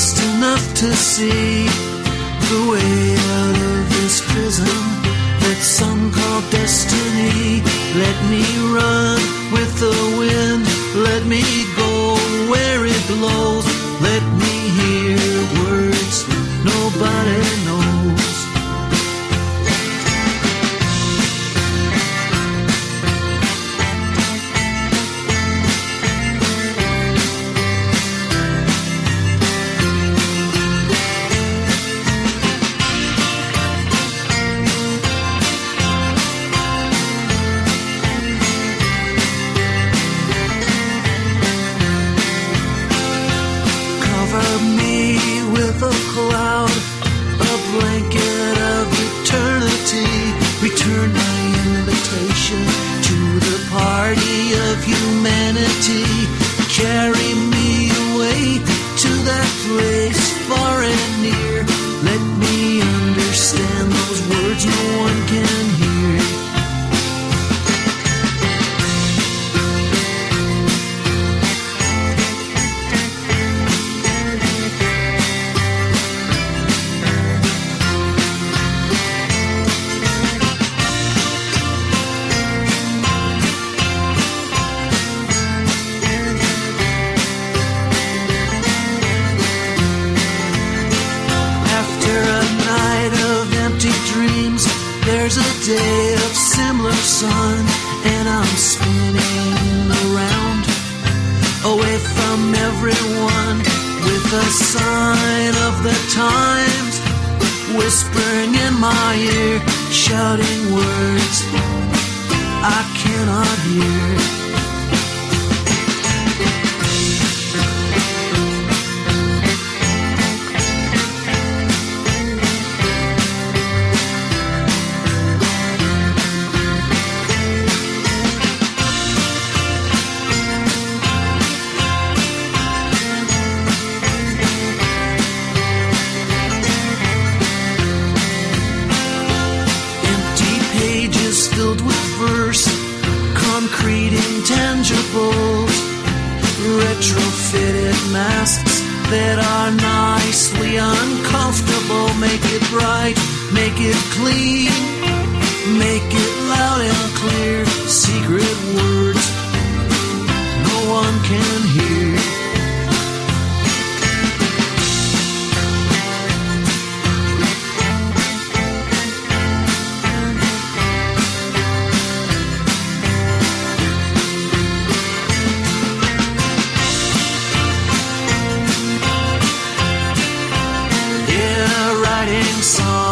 just enough to see the way out of this prison that some call destiny. Let me run with the wind, let me a cloud, a blanket of eternity. Return my invitation to the party of humanity. Day of similar sun, and I'm spinning around away from everyone with a sign of the times whispering in my ear, shouting words I cannot hear. Intangibles, retrofitted masks that are nicely uncomfortable. Make it bright, make it clean, make it loud and clear. Secret words Songs